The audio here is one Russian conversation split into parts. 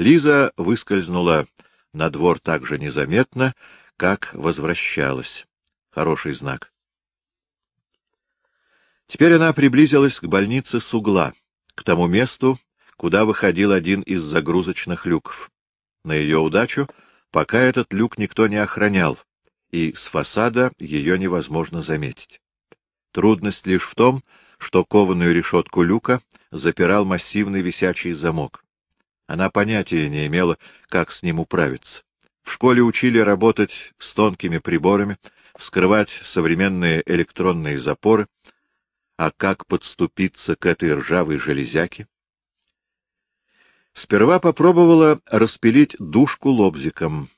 Лиза выскользнула на двор так же незаметно, как возвращалась. Хороший знак. Теперь она приблизилась к больнице с угла, к тому месту, куда выходил один из загрузочных люков. На ее удачу пока этот люк никто не охранял, и с фасада ее невозможно заметить. Трудность лишь в том, что кованую решетку люка запирал массивный висячий замок. Она понятия не имела, как с ним управиться. В школе учили работать с тонкими приборами, вскрывать современные электронные запоры, а как подступиться к этой ржавой железяке? Сперва попробовала распилить душку лобзиком,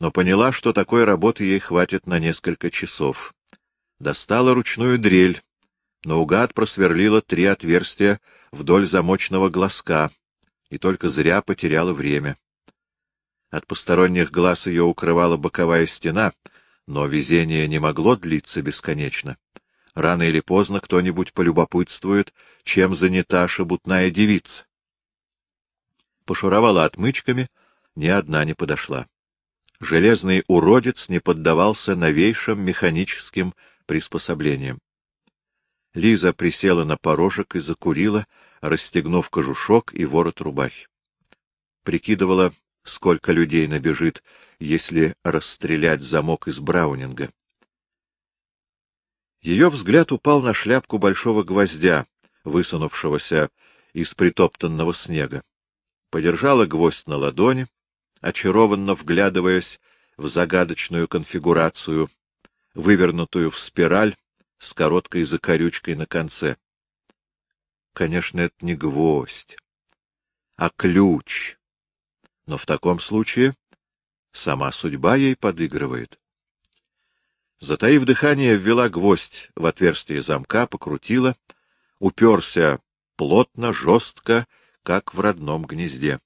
но поняла, что такой работы ей хватит на несколько часов. Достала ручную дрель, наугад просверлила три отверстия вдоль замочного глазка и только зря потеряла время. От посторонних глаз ее укрывала боковая стена, но везение не могло длиться бесконечно. Рано или поздно кто-нибудь полюбопытствует, чем занята шебутная девица. Пошуровала отмычками, ни одна не подошла. Железный уродец не поддавался новейшим механическим приспособлениям. Лиза присела на порожек и закурила, расстегнув кожушок и ворот рубахи. Прикидывала, сколько людей набежит, если расстрелять замок из Браунинга. Ее взгляд упал на шляпку большого гвоздя, высунувшегося из притоптанного снега. Подержала гвоздь на ладони, очарованно вглядываясь в загадочную конфигурацию, вывернутую в спираль с короткой закорючкой на конце. Конечно, это не гвоздь, а ключ. Но в таком случае сама судьба ей подыгрывает. Затаив дыхание, ввела гвоздь в отверстие замка, покрутила, уперся плотно, жестко, как в родном гнезде.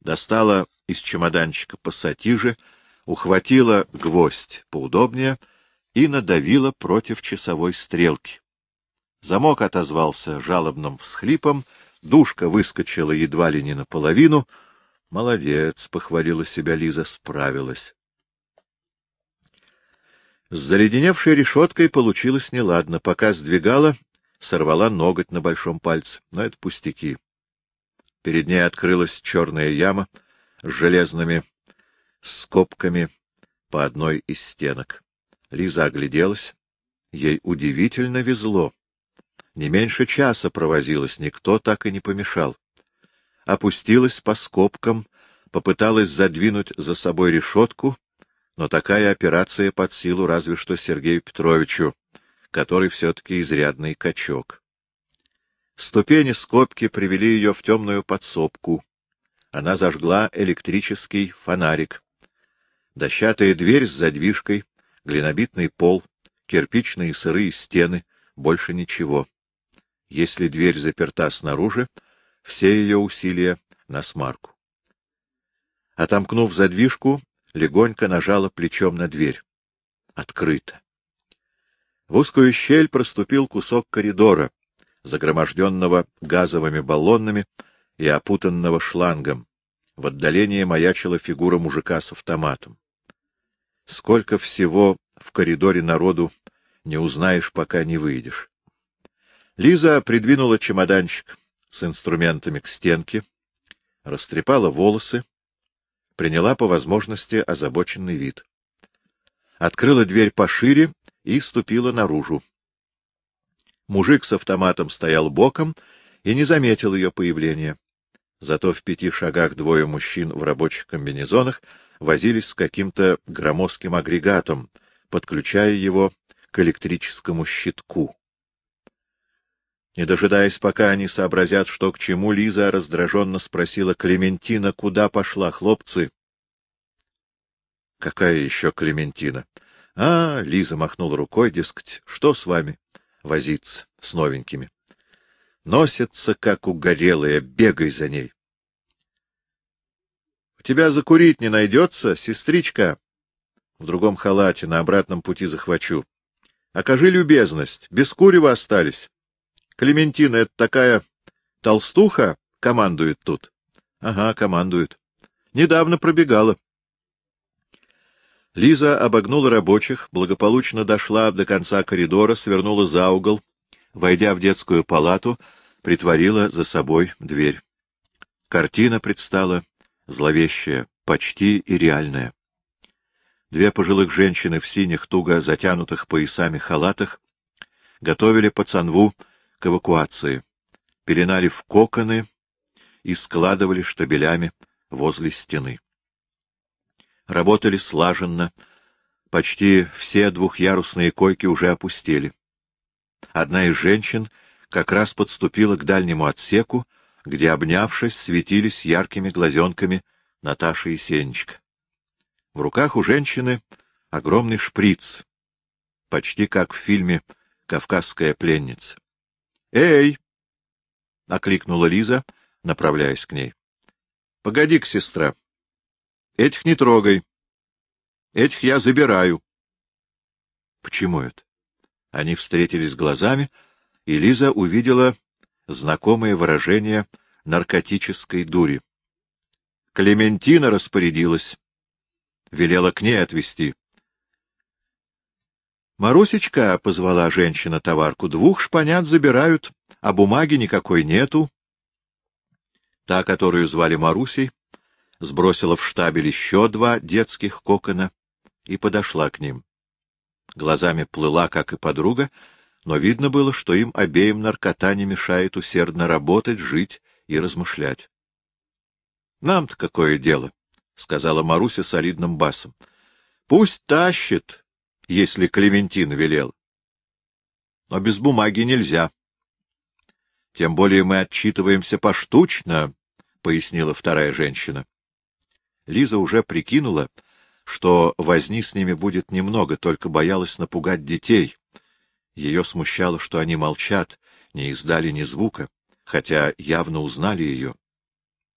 Достала из чемоданчика пассатижи, ухватила гвоздь поудобнее и надавила против часовой стрелки. Замок отозвался жалобным всхлипом, душка выскочила едва ли не наполовину. Молодец, — похвалила себя Лиза, — справилась. С заледеневшей решеткой получилось неладно. Пока сдвигала, сорвала ноготь на большом пальце. Но это пустяки. Перед ней открылась черная яма с железными скобками по одной из стенок. Лиза огляделась. Ей удивительно везло. Не меньше часа провозилась, никто так и не помешал. Опустилась по скобкам, попыталась задвинуть за собой решетку но такая операция под силу разве что Сергею Петровичу, который все-таки изрядный качок. Ступени скобки привели ее в темную подсобку. Она зажгла электрический фонарик. Дощатая дверь с задвижкой, глинобитный пол, кирпичные сырые стены, больше ничего. Если дверь заперта снаружи, все ее усилия на смарку. Отомкнув задвижку, легонько нажала плечом на дверь. Открыто. В узкую щель проступил кусок коридора, загроможденного газовыми баллонами и опутанного шлангом. В отдалении маячила фигура мужика с автоматом. Сколько всего в коридоре народу не узнаешь, пока не выйдешь. Лиза придвинула чемоданчик с инструментами к стенке, растрепала волосы, приняла по возможности озабоченный вид. Открыла дверь пошире и ступила наружу. Мужик с автоматом стоял боком и не заметил ее появления. Зато в пяти шагах двое мужчин в рабочих комбинезонах возились с каким-то громоздким агрегатом, подключая его к электрическому щитку. Не дожидаясь, пока они сообразят, что к чему, Лиза раздраженно спросила Клементина, куда пошла, хлопцы. — Какая еще Клементина? — А, — Лиза махнула рукой, дескать, — что с вами возиться с новенькими? Носится, как угорелая, бегай за ней. — У тебя закурить не найдется, сестричка? В другом халате, на обратном пути захвачу. Окажи любезность, без курева остались. Клементина — это такая толстуха командует тут. — Ага, командует. Недавно пробегала. Лиза обогнула рабочих, благополучно дошла до конца коридора, свернула за угол, войдя в детскую палату, притворила за собой дверь. Картина предстала зловещая, почти и реальная. Две пожилых женщины в синих, туго затянутых поясами халатах готовили пацанву к эвакуации, пеленали в коконы и складывали штабелями возле стены. Работали слаженно, почти все двухъярусные койки уже опустели. Одна из женщин как раз подступила к дальнему отсеку, где, обнявшись, светились яркими глазенками Наташа и Сенечка. В руках у женщины огромный шприц, почти как в фильме «Кавказская пленница». «Эй!» — окликнула Лиза, направляясь к ней. — Погоди-ка, сестра. Этих не трогай. Этих я забираю. — Почему это? Они встретились глазами, и Лиза увидела знакомое выражение наркотической дури. Клементина распорядилась. Велела к ней отвезти. Марусечка, — позвала женщина товарку, — двух шпанят забирают, а бумаги никакой нету. Та, которую звали Марусей, сбросила в штабель еще два детских кокона и подошла к ним. Глазами плыла, как и подруга, но видно было, что им обеим наркота не мешает усердно работать, жить и размышлять. — Нам-то какое дело, — сказала Маруся солидным басом. — Пусть тащит, если Клементин велел. Но без бумаги нельзя. Тем более мы отчитываемся поштучно, — пояснила вторая женщина. Лиза уже прикинула, что возни с ними будет немного, только боялась напугать детей. Ее смущало, что они молчат, не издали ни звука, хотя явно узнали ее.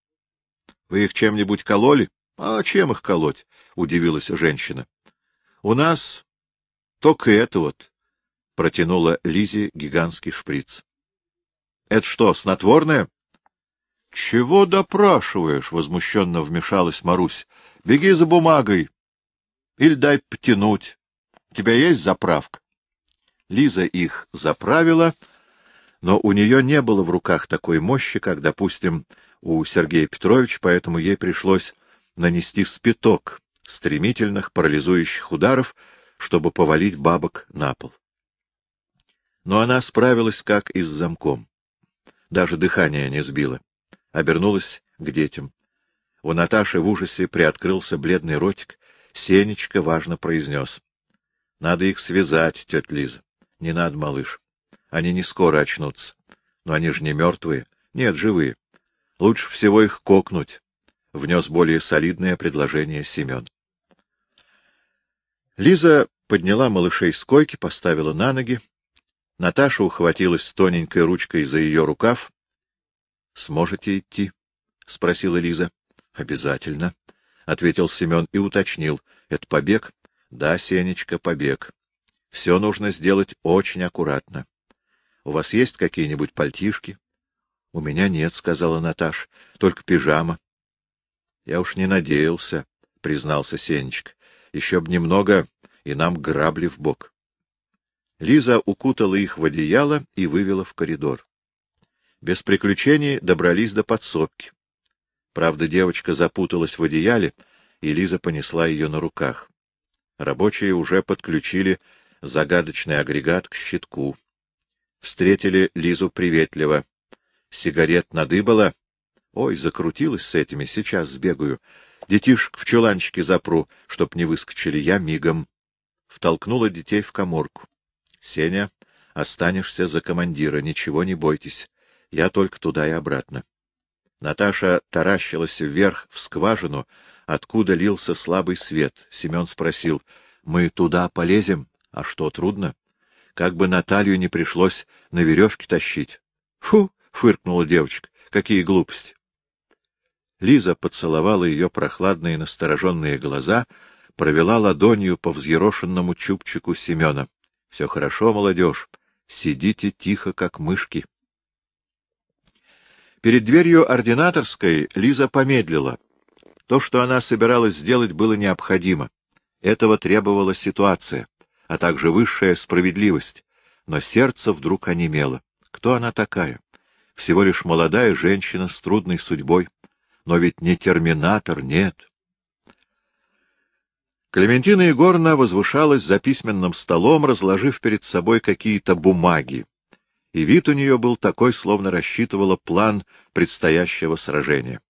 — Вы их чем-нибудь кололи? — А чем их колоть? — удивилась женщина. — У нас только это вот, — протянула Лизе гигантский шприц. — Это что, снотворное? — Чего допрашиваешь? — возмущенно вмешалась Марусь. — Беги за бумагой. Или дай потянуть. У тебя есть заправка? Лиза их заправила, но у нее не было в руках такой мощи, как, допустим, у Сергея Петровича, поэтому ей пришлось нанести спиток стремительных парализующих ударов, чтобы повалить бабок на пол. Но она справилась как и с замком. Даже дыхание не сбило. Обернулась к детям. У Наташи в ужасе приоткрылся бледный ротик. Сенечка важно произнес. — Надо их связать, тетя Лиза. — Не надо, малыш. Они не скоро очнутся. Но они же не мертвые. Нет, живые. Лучше всего их кокнуть. Внес более солидное предложение Семен. Лиза подняла малышей с койки, поставила на ноги. Наташа ухватилась тоненькой ручкой за ее рукав. — Сможете идти? — спросила Лиза. — Обязательно, — ответил Семен и уточнил. — Это побег? — Да, Сенечка, побег. Все нужно сделать очень аккуратно. У вас есть какие-нибудь пальтишки? — У меня нет, — сказала Наташа, — только пижама. — Я уж не надеялся, — признался Сенечка. Еще б немного, и нам грабли в бок. Лиза укутала их в одеяло и вывела в коридор. Без приключений добрались до подсобки. Правда, девочка запуталась в одеяле, и Лиза понесла ее на руках. Рабочие уже подключили загадочный агрегат к щитку. Встретили Лизу приветливо. Сигарет надыбала. Ой, закрутилась с этими, сейчас сбегаю. Детишек в чуланчике запру, чтоб не выскочили, я мигом. Втолкнула детей в коморку. — Сеня, останешься за командира, ничего не бойтесь. Я только туда и обратно. Наташа таращилась вверх в скважину, откуда лился слабый свет. Семен спросил, — Мы туда полезем? А что, трудно? Как бы Наталью не пришлось на веревке тащить. — Фу! — фыркнула девочка. — Какие глупости! Лиза поцеловала ее прохладные настороженные глаза, провела ладонью по взъерошенному чубчику Семена. — Все хорошо, молодежь. Сидите тихо, как мышки. Перед дверью ординаторской Лиза помедлила. То, что она собиралась сделать, было необходимо. Этого требовала ситуация, а также высшая справедливость. Но сердце вдруг онемело. Кто она такая? Всего лишь молодая женщина с трудной судьбой. Но ведь не терминатор, нет. Клементина Егоровна возвышалась за письменным столом, разложив перед собой какие-то бумаги. И вид у нее был такой, словно рассчитывала план предстоящего сражения.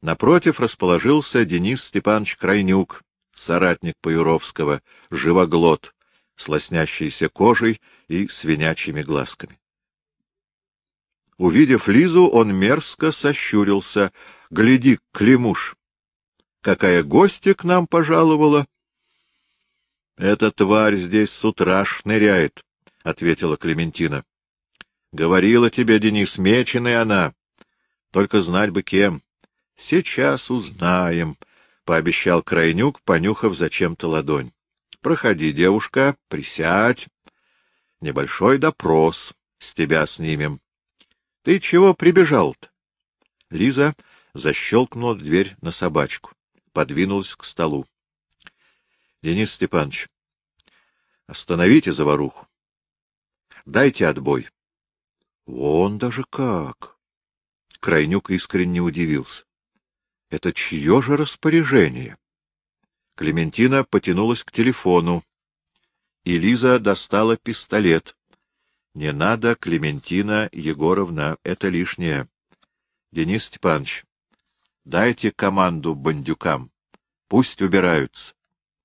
Напротив расположился Денис Степанович Крайнюк, соратник Паюровского, живоглот, с лоснящейся кожей и свинячьими глазками. Увидев Лизу, он мерзко сощурился. — Гляди, Климуш, какая гостья к нам пожаловала. — Эта тварь здесь с утра шныряет, — ответила Клементина. — Говорила тебе, Денис, меченая она. Только знать бы кем. — Сейчас узнаем, — пообещал Крайнюк, понюхав зачем-то ладонь. — Проходи, девушка, присядь. Небольшой допрос с тебя снимем. Ты чего прибежал-то? Лиза защелкнула дверь на собачку подвинулась к столу. — Денис Степанович, остановите заваруху. Дайте отбой. — Вон даже как! Крайнюк искренне удивился. — Это чье же распоряжение? Клементина потянулась к телефону, и Лиза достала пистолет. — Не надо, Клементина Егоровна, это лишнее. Денис Степанович, Дайте команду бандюкам. Пусть убираются.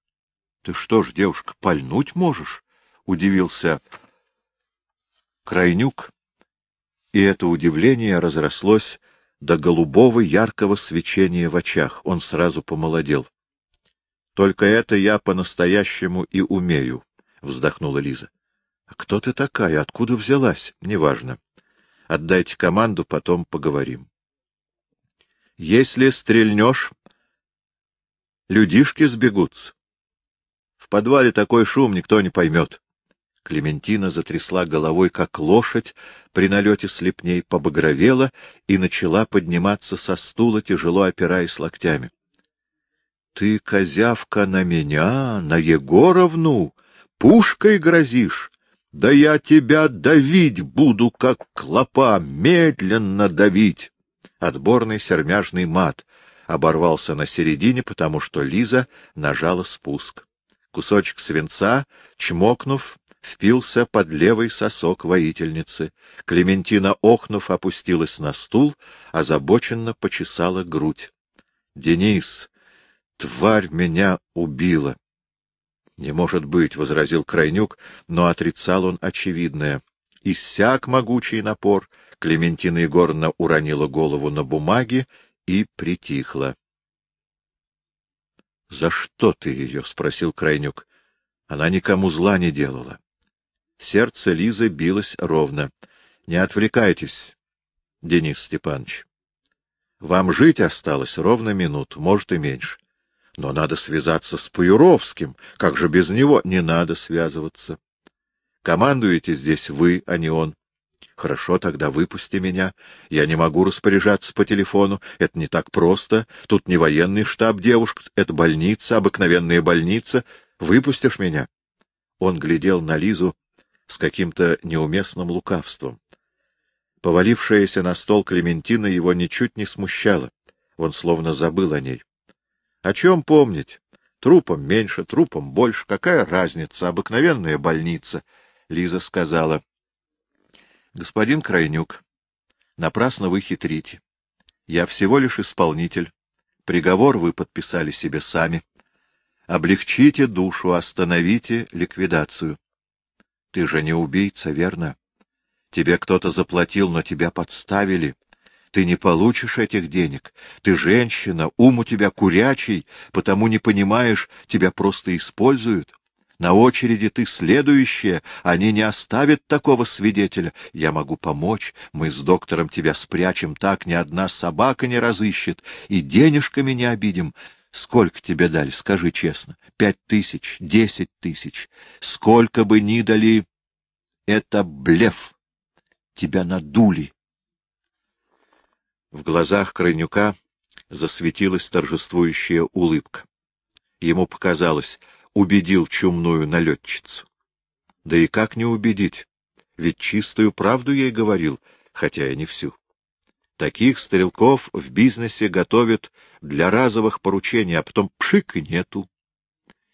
— Ты что ж, девушка, пальнуть можешь? — удивился Крайнюк, и это удивление разрослось до голубого яркого свечения в очах. Он сразу помолодел. — Только это я по-настоящему и умею, — вздохнула Лиза. — А кто ты такая? Откуда взялась? — Неважно. Отдайте команду, потом поговорим. Если стрельнешь, людишки сбегутся. В подвале такой шум никто не поймет. Клементина затрясла головой, как лошадь, при налете слепней побагровела и начала подниматься со стула, тяжело опираясь локтями. — Ты, козявка, на меня, на Егоровну, пушкой грозишь? Да я тебя давить буду, как клопа, медленно давить! Отборный сермяжный мат оборвался на середине, потому что Лиза нажала спуск. Кусочек свинца, чмокнув, впился под левый сосок воительницы. Клементина, охнув, опустилась на стул, озабоченно почесала грудь. — Денис, тварь меня убила! — Не может быть, — возразил Крайнюк, но отрицал он очевидное. Иссяк могучий напор, Клементина Егоровна уронила голову на бумаги и притихла. — За что ты ее? — спросил Крайнюк. — Она никому зла не делала. Сердце Лизы билось ровно. — Не отвлекайтесь, Денис Степанович. Вам жить осталось ровно минуту, может и меньше. Но надо связаться с Паюровским. Как же без него? Не надо связываться. Командуете здесь вы, а не он. Хорошо, тогда выпусти меня. Я не могу распоряжаться по телефону. Это не так просто. Тут не военный штаб девушек, это больница, обыкновенная больница. Выпустишь меня? Он глядел на Лизу с каким-то неуместным лукавством. Повалившаяся на стол Клементина его ничуть не смущала. Он словно забыл о ней. О чем помнить? Трупом меньше, трупом больше. Какая разница? Обыкновенная больница. Лиза сказала. Господин Крайнюк, напрасно вы хитрите. Я всего лишь исполнитель. Приговор вы подписали себе сами. Облегчите душу, остановите ликвидацию. Ты же не убийца, верно? Тебе кто-то заплатил, но тебя подставили. Ты не получишь этих денег. Ты женщина, ум у тебя курячий, потому не понимаешь, тебя просто используют. На очереди ты следующая, они не оставят такого свидетеля. Я могу помочь, мы с доктором тебя спрячем так, ни одна собака не разыщет, и денежками не обидим. Сколько тебе дали, скажи честно? Пять тысяч, десять тысяч. Сколько бы ни дали, это блеф. Тебя надули. В глазах Крайнюка засветилась торжествующая улыбка. Ему показалось, убедил чумную налетчицу. Да и как не убедить? Ведь чистую правду ей говорил, хотя и не всю. Таких стрелков в бизнесе готовят для разовых поручений, а потом пшик и нету.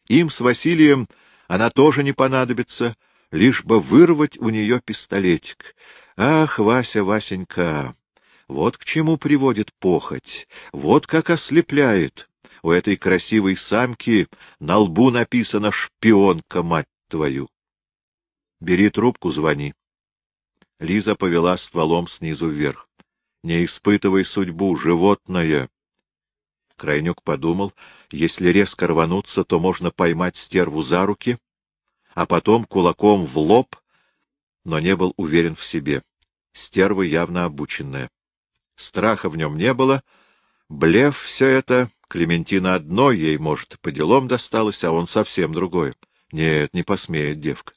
Им с Василием она тоже не понадобится, лишь бы вырвать у нее пистолетик. Ах, Вася, Васенька, вот к чему приводит похоть, вот как ослепляет. У этой красивой самки на лбу написано «Шпионка, мать твою». Бери трубку, звони. Лиза повела стволом снизу вверх. Не испытывай судьбу, животное. Крайнюк подумал, если резко рвануться, то можно поймать стерву за руки, а потом кулаком в лоб, но не был уверен в себе. Стерва явно обученная. Страха в нем не было. Блев все это, Клементина одно, ей, может, по делам досталось, а он совсем другое. Нет, не посмеет девка.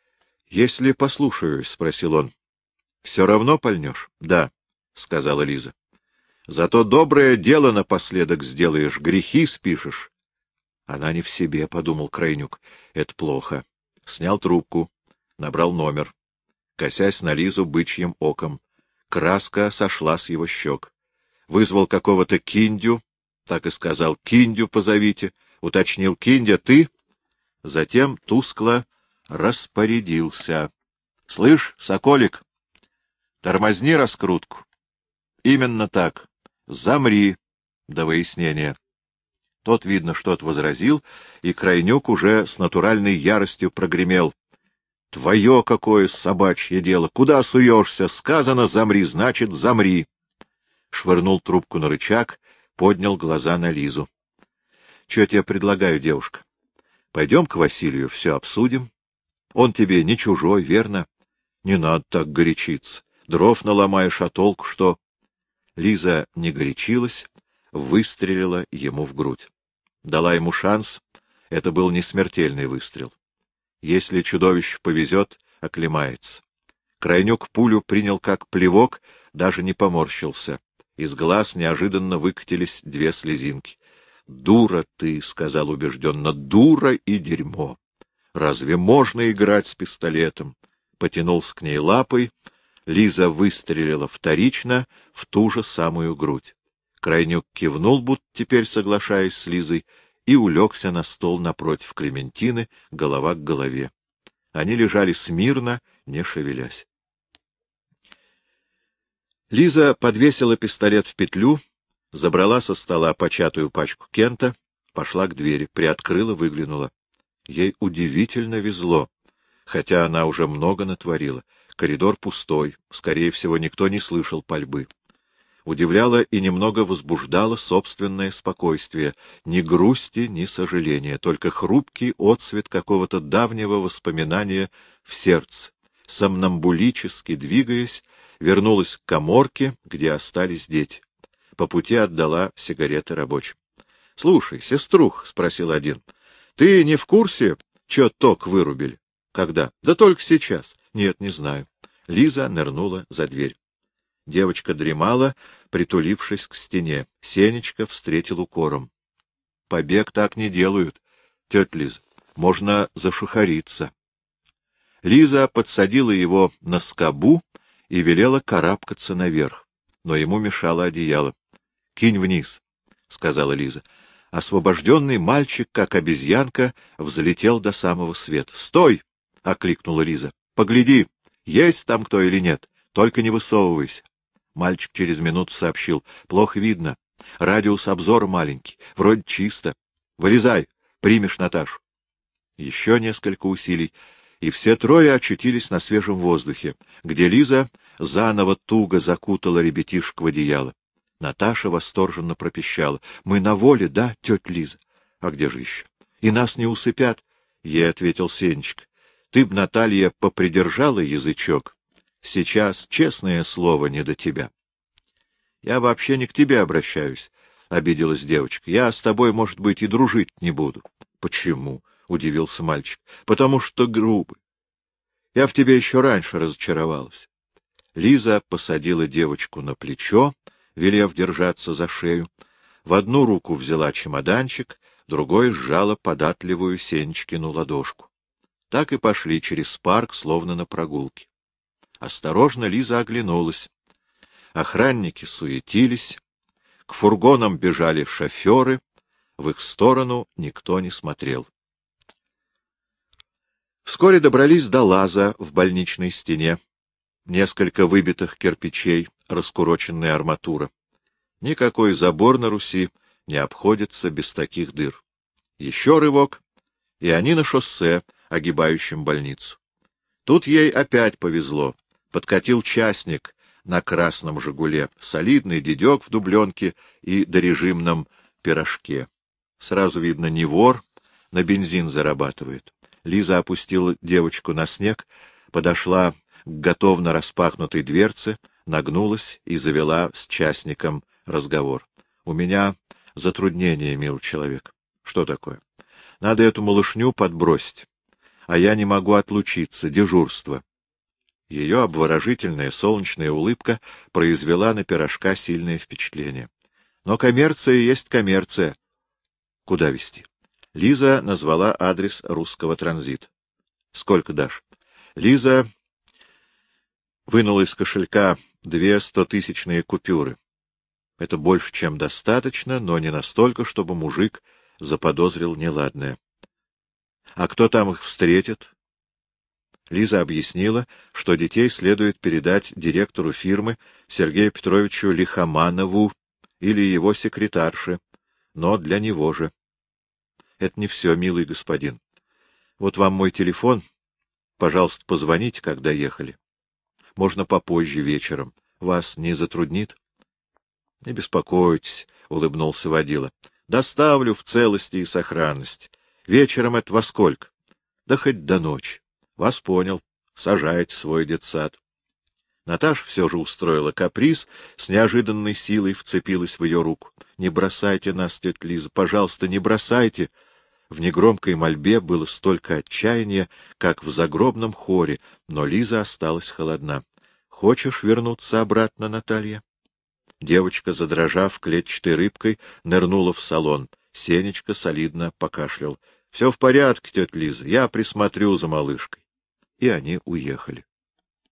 — Если послушаюсь, — спросил он, — все равно пальнешь? — Да, — сказала Лиза. — Зато доброе дело напоследок сделаешь, грехи спишешь. Она не в себе, — подумал Крайнюк. — Это плохо. Снял трубку, набрал номер, косясь на Лизу бычьим оком. Краска сошла с его щек. Вызвал какого-то киндю, так и сказал, киндю позовите. Уточнил, киндя, ты? Затем тускло распорядился. — Слышь, соколик, тормозни раскрутку. — Именно так. Замри до выяснения. Тот, видно, что-то возразил, и Крайнюк уже с натуральной яростью прогремел. — Твое какое собачье дело! Куда суешься? Сказано «замри», значит «замри». Швырнул трубку на рычаг, поднял глаза на Лизу. — Че тебе предлагаю, девушка? Пойдем к Василию, все обсудим. Он тебе не чужой, верно? Не надо так горячиться. Дров наломаешь, а толку что? Лиза не горячилась, выстрелила ему в грудь. Дала ему шанс. Это был не смертельный выстрел. Если чудовище повезет, оклемается. Крайнюк пулю принял как плевок, даже не поморщился. Из глаз неожиданно выкатились две слезинки. — Дура ты, — сказал убежденно, — дура и дерьмо. Разве можно играть с пистолетом? Потянулся к ней лапой. Лиза выстрелила вторично в ту же самую грудь. Крайнюк кивнул, будто теперь соглашаясь с Лизой, и улегся на стол напротив Клементины, голова к голове. Они лежали смирно, не шевелясь. Лиза подвесила пистолет в петлю, забрала со стола початую пачку Кента, пошла к двери, приоткрыла, выглянула. Ей удивительно везло, хотя она уже много натворила. Коридор пустой, скорее всего, никто не слышал пальбы. Удивляло и немного возбуждало собственное спокойствие, ни грусти, ни сожаления, только хрупкий отсвет какого-то давнего воспоминания в сердце. Сомнамбулически двигаясь, вернулась к коморке, где остались дети. По пути отдала сигареты рабочим. — Слушай, сеструх, — спросил один, — ты не в курсе, что ток вырубили? — Когда? — Да только сейчас. — Нет, не знаю. Лиза нырнула за дверь. Девочка дремала, притулившись к стене. Сенечка встретил укором. — Побег так не делают, тетя Лиза. Можно зашухариться. Лиза подсадила его на скобу и велела карабкаться наверх, но ему мешало одеяло. — Кинь вниз, — сказала Лиза. Освобожденный мальчик, как обезьянка, взлетел до самого света. — Стой! — окликнула Лиза. — Погляди, есть там кто или нет. Только не высовывайся. Мальчик через минуту сообщил. — Плохо видно. Радиус обзора маленький. Вроде чисто. Вылезай, примешь Наташу. Еще несколько усилий, и все трое очутились на свежем воздухе, где Лиза заново туго закутала ребятишек в одеяло. Наташа восторженно пропищала. — Мы на воле, да, тетя Лиза? — А где же еще? — И нас не усыпят? — ей ответил Сенечка. — Ты б, Наталья, попридержала язычок, Сейчас, честное слово, не до тебя. — Я вообще не к тебе обращаюсь, — обиделась девочка. — Я с тобой, может быть, и дружить не буду. — Почему? — удивился мальчик. — Потому что грубый. Я в тебе еще раньше разочаровалась. Лиза посадила девочку на плечо, велев держаться за шею. В одну руку взяла чемоданчик, другой сжала податливую Сенечкину ладошку. Так и пошли через парк, словно на прогулке. Осторожно Лиза оглянулась. Охранники суетились, к фургонам бежали шоферы, в их сторону никто не смотрел. Вскоре добрались до лаза в больничной стене. Несколько выбитых кирпичей, раскуроченная арматура. Никакой забор на Руси не обходится без таких дыр. Еще рывок, и они на шоссе, огибающем больницу. Тут ей опять повезло. Подкатил частник на красном «Жигуле», солидный дедек в дубленке и дорежимном пирожке. Сразу видно, не вор, на бензин зарабатывает. Лиза опустила девочку на снег, подошла к готовно распахнутой дверце, нагнулась и завела с частником разговор. — У меня затруднение, мил человек. — Что такое? — Надо эту малышню подбросить. А я не могу отлучиться, дежурство. Ее обворожительная солнечная улыбка произвела на пирожка сильное впечатление. Но коммерция есть коммерция. Куда везти? Лиза назвала адрес русского транзита. Сколько дашь? Лиза вынула из кошелька две стотысячные купюры. Это больше, чем достаточно, но не настолько, чтобы мужик заподозрил неладное. А кто там их встретит? Лиза объяснила, что детей следует передать директору фирмы Сергею Петровичу Лихоманову или его секретарше, но для него же. Это не все, милый господин. Вот вам мой телефон. Пожалуйста, позвоните, когда ехали. Можно попозже, вечером. Вас не затруднит? — Не беспокойтесь, — улыбнулся водила. — Доставлю в целости и сохранности. Вечером это во сколько? Да хоть до ночи. Вас понял. Сажайте свой детсад. Наташа все же устроила каприз, с неожиданной силой вцепилась в ее руку. — Не бросайте нас, тетя Лиза, пожалуйста, не бросайте! В негромкой мольбе было столько отчаяния, как в загробном хоре, но Лиза осталась холодна. — Хочешь вернуться обратно, Наталья? Девочка, задрожав клетчатой рыбкой, нырнула в салон. Сенечка солидно покашлял. — Все в порядке, тетя Лиза, я присмотрю за малышкой и они уехали.